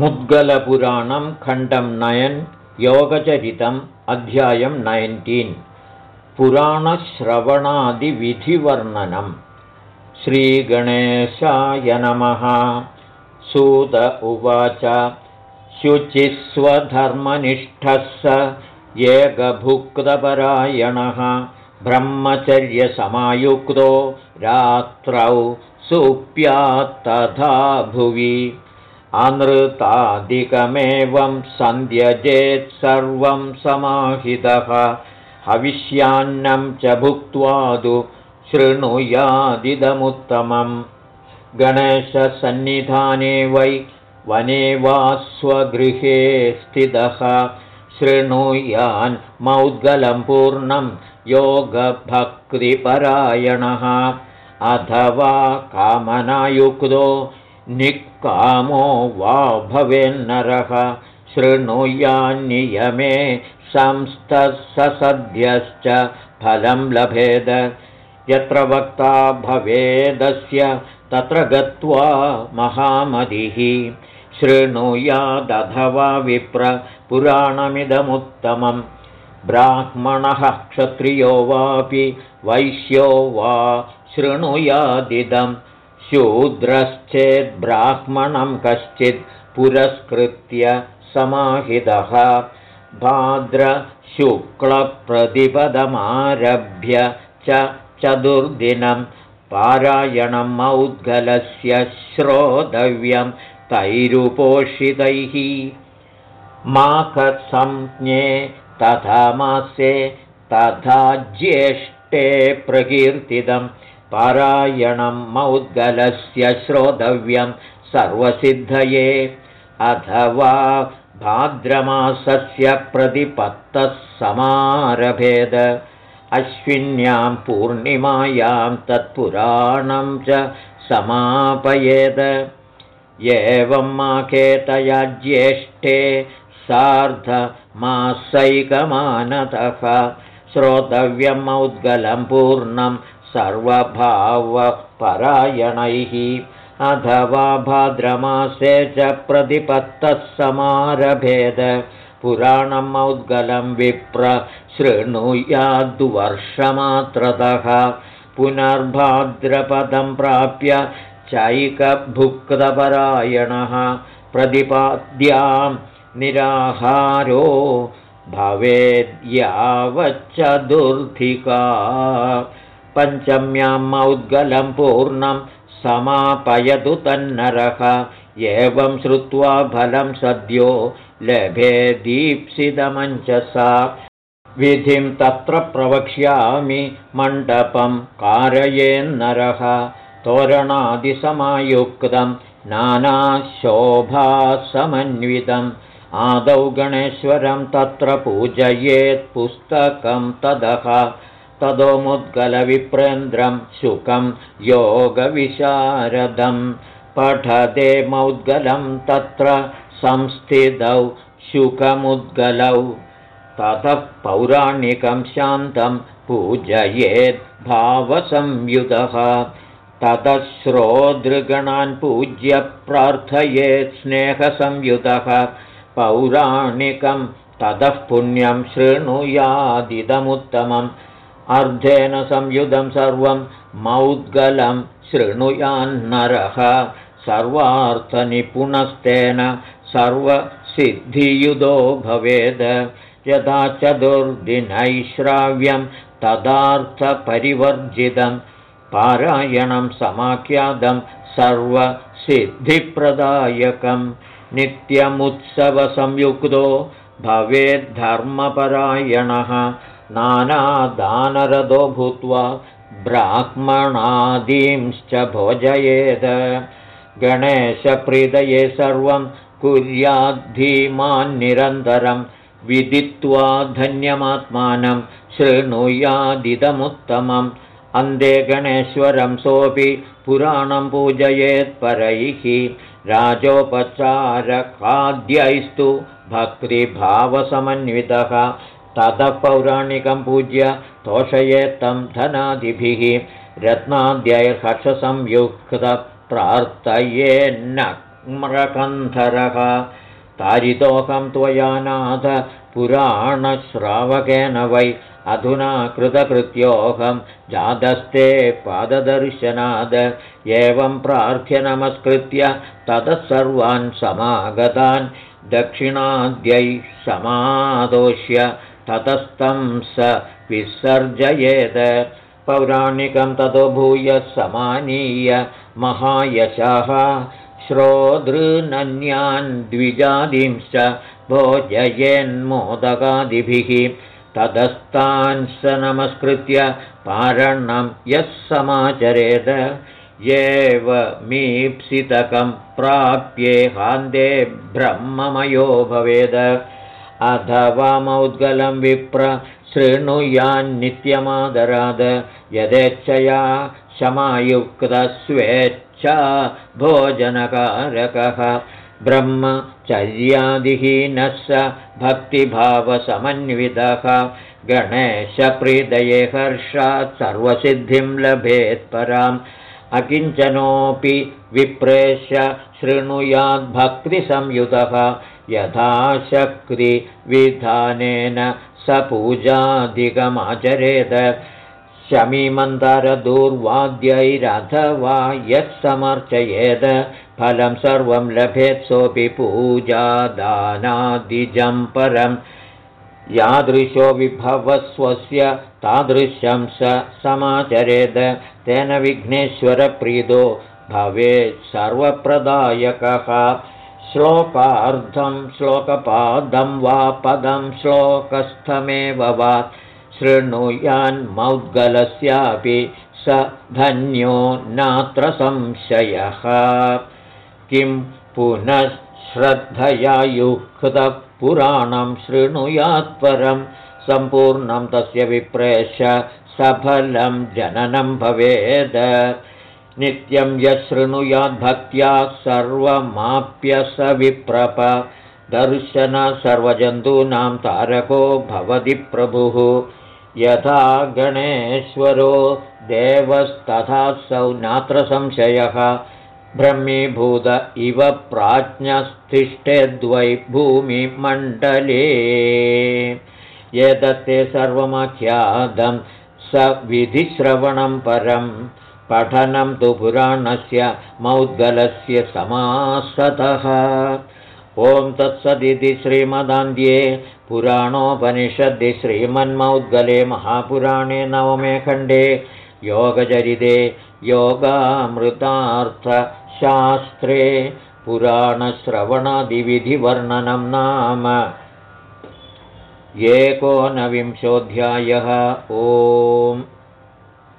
मुद्गलपुराणं खण्डं नयन् योगचरितम् अध्यायं नैन्टीन् पुराणश्रवणादिविधिवर्णनम्। श्रीगणेशाय नमः। सूत उवाच शुचिस्वधर्मनिष्ठः स एकभुक्तपरायणः ब्रह्मचर्यसमायुक्तो रात्रौ सुप्यात्तथा भुवि अनृतादिकमेवं सन्ध्यजेत् सर्वं समाहितः। हविष्यान्नं च भुक्त्वादु शृणुयादिदमुत्तमम्। गणेशसन्निधाने वै वने वा स्वगृहे स्थितः। शृणुयान् मौद्गलं पूर्णं योगभक्तिपरायणः। अथवा कामनायुक्तो निक्कामो वा भवेन्नरः। शृणुयान्नियमे संस्थसद्यश्च फलं लभेद। यत्र वक्ता भवेदस्य तत्र गत्वा महामतिः शृणुयादथवा विप्र पुराणमिदमुत्तमम्। ब्राह्मणः क्षत्रियो वापि वैश्यो वा शृणुयादिदं शूद्रश्चेद्ब्राह्मणं कश्चित् पुरस्कृत्य समाहितः। भाद्रशुक्लप्रतिपदमारभ्य च चतुर्दिनं पारायणं मौद्गलस्य श्रोतव्यं तैरुपोषितैः। माखसंज्ञे तथा मासे तथा ज्येष्ठे प्रकीर्तितं पारायणं मौद्गलस्य श्रोतव्यं सर्वसिद्धये। अथवा भाद्रमासस्य प्रतिपत्तः समारभेद। अश्विन्यां पूर्णिमायां तत्पुराणं च समापयेद। एवं माकेतया ज्येष्ठे सार्धमासैकमानतः। श्रोतव्यम् औद्गलं पूर्णं सर्वभावपरायणैः। अथवा भाद्रमासे च प्रतिपत्तः समारभेद। पुराणम् औद्गलं विप्र शृणुयाद्वर्षमात्रतः पुनर्भाद्रपदं प्राप्य चैकभुक्तपरायणः। प्रतिपाद्यां निराहारो भवेद्यावच्चतुर्थिका पञ्चम्यां मौद्गलं पूर्णं समापयतु तन्नरः। एवं श्रुत्वा फलं सद्यो लभे दीप्सितमञ्चसा विधिं तत्र प्रवक्ष्यामि मण्डपं कारयेन्नरः। तोरणादिसमायुक्तं नानाशोभासमन्वितम्। आदौ गणेश्वरं तत्र पूजयेत् पुस्तकं तदः तदोमुद्गलविप्रेन्द्रं शुकं योगविशारदं पठदे मौद्गलं तत्र संस्थितौ शुकमुद्गलौ। ततः पौराणिकं शान्तं पूजयेत् भावसंयुतः ततः श्रोदृगणान् पूज्य प्रार्थयेत् स्नेहसंयुतः पौराणिकं ततः पुण्यं शृणुयादिदमुत्तमम् अर्धेन संयुधं सर्वं मौद्गलं शृणुयान्नरः सर्वार्थनिपुणस्तेन सर्वसिद्धियुधो भवेद्। यदा चतुर्दिनैश्राव्यं तदार्थपरिवर्जितं पारायणं समाख्यातं सर्वसिद्धिप्रदायकं। नित्यमुत्सवसंयुक्तो भवेद्धर्मपरायणः नानादानरदो भूत्वा ब्राह्मणादींश्च भोजयेद। गणेशप्रीतये सर्वं कुर्याद्धीमान्निरन्तरं विदित्वा धन्यमात्मानं शृणुयादिदमुत्तमम्। अन्ते गणेश्वरं सोऽपि पुराणं पूजयेत्परैः राजोपचारकाद्यैस्तु भक्तिभावसमन्वितः ततः पौराणिकं पूज्य तोषयेत्तं धनादिभिः रत्नाद्यैर्हर्षसंयुक्तप्रार्थयेन्न म्रकन्धरः तारितोऽहं त्वया नाथ पुराणश्रावकेन वै अधुना कृतकृत्योऽहं जातस्ते पाददर्शनाद। एवं प्रार्थ्य नमस्कृत्य ततः सर्वान् समागतान् दक्षिणाद्यैः समादोष्य ततस्तं स विसर्जयेत्। पौराणिकं ततो भूय समानीय महायशः। श्रोदृनन्यान् द्विजादींश्च भोजयेन्मोदकादिभिः। ततस्तान् स नमस्कृत्य पारणं यः समाचरेद एव मीप्सितकं प्राप्ये हान्दे ब्रह्ममयो भवेद अथवा मौद्गलं विप्र शृणुयान्नित्यमादराद यदेच्छया क्षमायुक्तस्वेच्छा भोजनकारकः। ब्रह्मचर्यादिहीनः स भक्तिभावसमन्वितः। गणेशप्रीदये हर्षात् सर्वसिद्धिं लभेत्पराम् अकिञ्चनोऽपि विप्रेष्य शृणुयाद्भक्तिसंयुतः यथाशक्तिविधानेन स पूजाधिकमाचरेत शमीमन्तरदूर्वाद्यैरथवा यः समर्चयेद फलं सर्वं लभेत् सोऽपि पूजादानादिजं परं। यादृशो विभवस्वस्य तादृशं स समाचरेद। तेन विघ्नेश्वरप्रीतो भवेत् सर्वप्रदायकः श्लोकार्धं श्लोकपादं वा पदं श्लोकस्थमेव वा शृणुयान्मौद्गलस्यापि स धन्यो नात्र संशयः। किं पुनः युक्तपुराणं शृणुयात्परं सम्पूर्णं तस्य विप्रेष्य सफलं जननं भवेद नित्यं यशृणुयाद्भक्त्या सर्वमाप्य स विप्रप दर्शन सर्वजन्तूनां तारको भवति प्रभुः। यथा गणेश्वरो देवस्तथासौ नात्र संशयः। ब्रह्मीभूत इव प्राज्ञस्तिष्ठेद्वै भूमिमण्डले एतत्ते सर्वमाख्यातं स विधिश्रवणं परं पठनं तु पुराणस्य मौद्गलस्य समासतः। ॐ तत्सदिति श्रीमदान्ध्ये पुराणोपनिषद्दि श्रीमन्मौद्गले महापुराणे नवमे खण्डे योगचरिते योगामृतार्थशास्त्रे पुराणश्रवणादिविधिवर्णनं नाम। एकोनविंशोऽध्यायः। ओम्